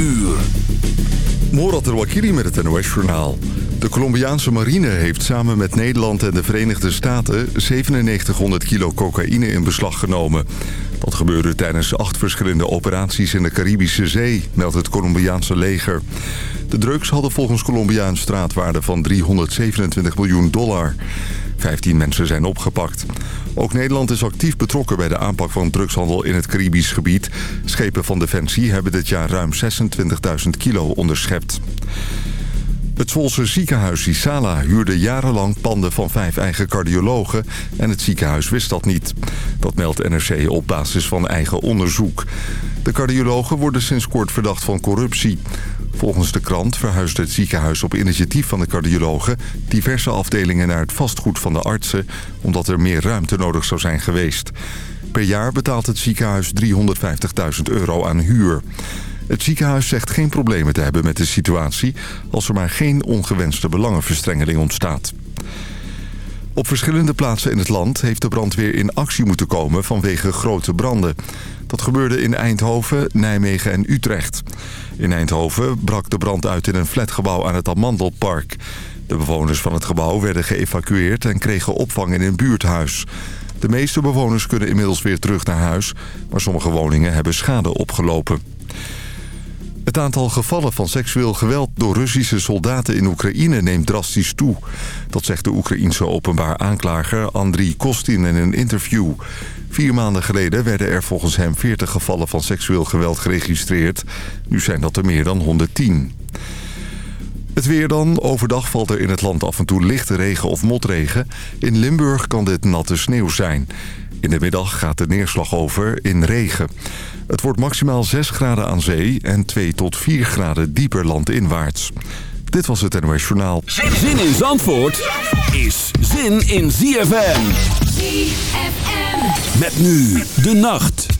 uur. Morat Wakili met het NOS-journaal. De Colombiaanse marine heeft samen met Nederland en de Verenigde Staten... 9700 kilo cocaïne in beslag genomen. Dat gebeurde tijdens acht verschillende operaties in de Caribische Zee... meldt het Colombiaanse leger. De drugs hadden volgens Colombia een straatwaarde van 327 miljoen dollar. 15 mensen zijn opgepakt. Ook Nederland is actief betrokken bij de aanpak van drugshandel in het Caribisch gebied. Schepen van Defensie hebben dit jaar ruim 26.000 kilo onderschept. Het Zwolse ziekenhuis Isala huurde jarenlang panden van vijf eigen cardiologen... en het ziekenhuis wist dat niet. Dat meldt NRC op basis van eigen onderzoek. De cardiologen worden sinds kort verdacht van corruptie. Volgens de krant verhuist het ziekenhuis op initiatief van de cardiologen... diverse afdelingen naar het vastgoed van de artsen... omdat er meer ruimte nodig zou zijn geweest. Per jaar betaalt het ziekenhuis 350.000 euro aan huur. Het ziekenhuis zegt geen problemen te hebben met de situatie... als er maar geen ongewenste belangenverstrengeling ontstaat. Op verschillende plaatsen in het land heeft de brandweer in actie moeten komen vanwege grote branden. Dat gebeurde in Eindhoven, Nijmegen en Utrecht. In Eindhoven brak de brand uit in een flatgebouw aan het Amandelpark. De bewoners van het gebouw werden geëvacueerd en kregen opvang in een buurthuis. De meeste bewoners kunnen inmiddels weer terug naar huis... maar sommige woningen hebben schade opgelopen. Het aantal gevallen van seksueel geweld door Russische soldaten in Oekraïne neemt drastisch toe. Dat zegt de Oekraïense openbaar aanklager Andriy Kostin in een interview. Vier maanden geleden werden er volgens hem 40 gevallen van seksueel geweld geregistreerd. Nu zijn dat er meer dan 110. Het weer dan. Overdag valt er in het land af en toe lichte regen of motregen. In Limburg kan dit natte sneeuw zijn. In de middag gaat de neerslag over in regen. Het wordt maximaal 6 graden aan zee en 2 tot 4 graden dieper landinwaarts. Dit was het NOS Journaal. Zin in Zandvoort is zin in ZFM. Met nu de nacht.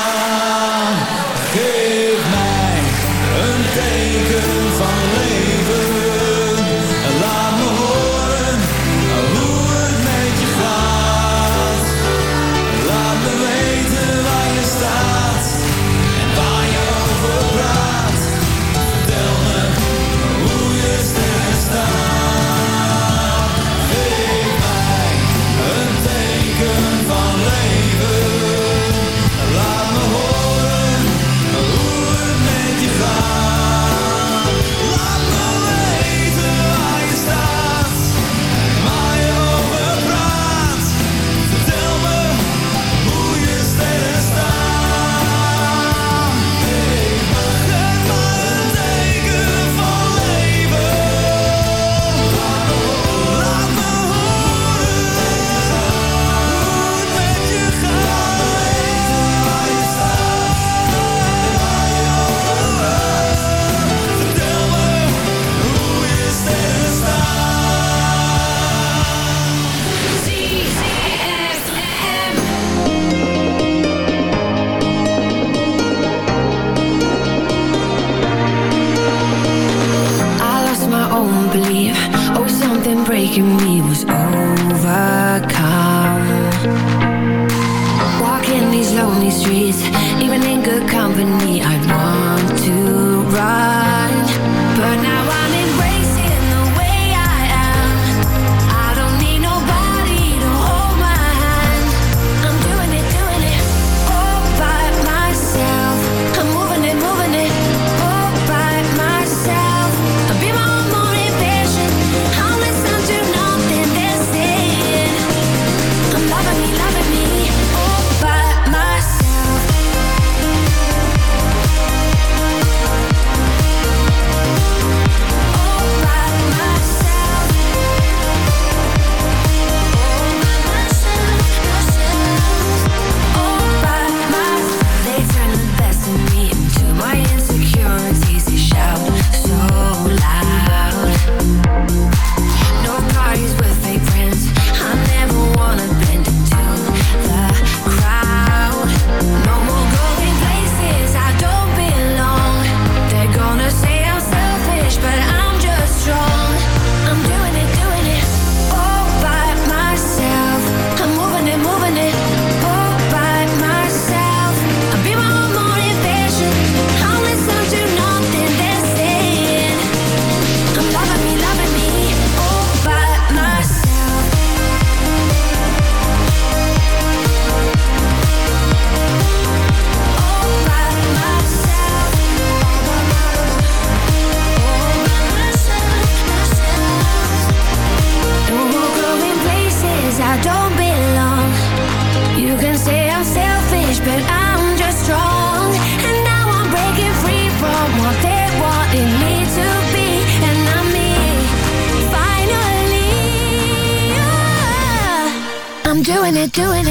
It, doing it.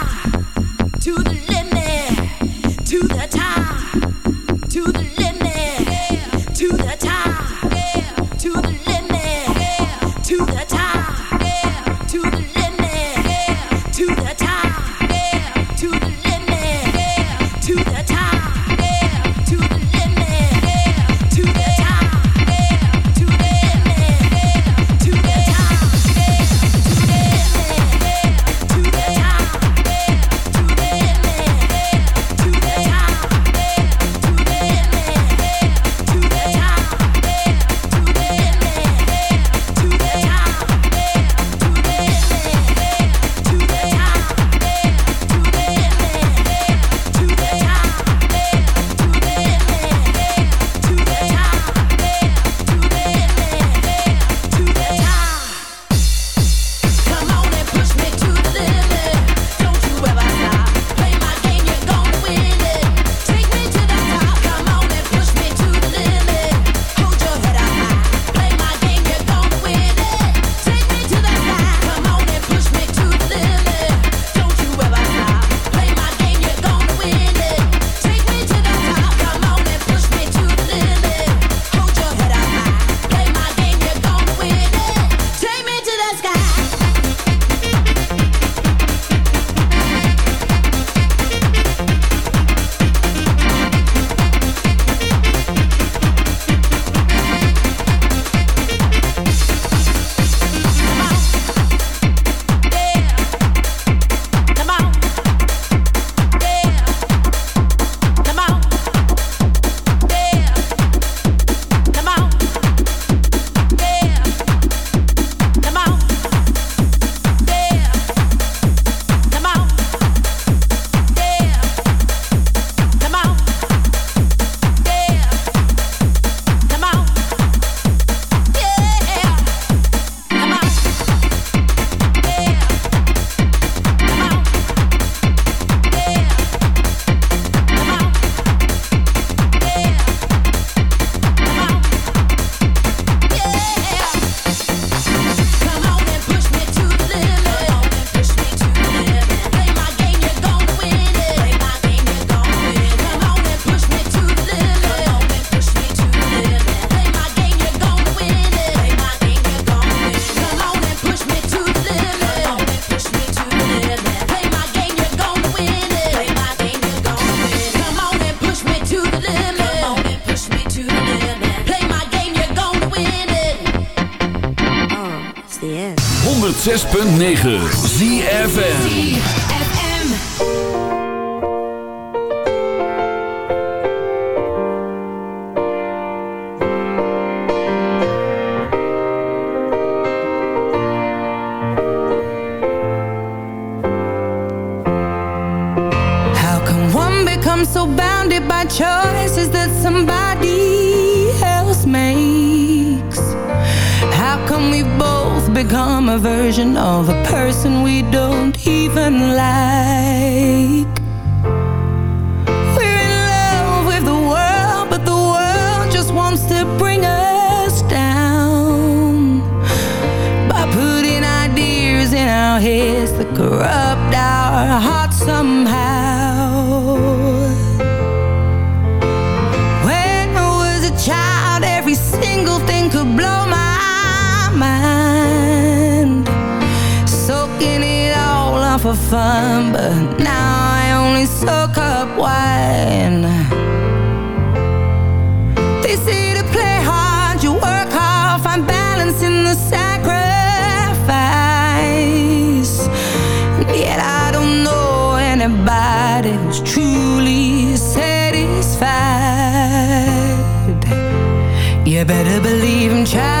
better believe I'm trying